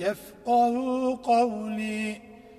يفقه قولي.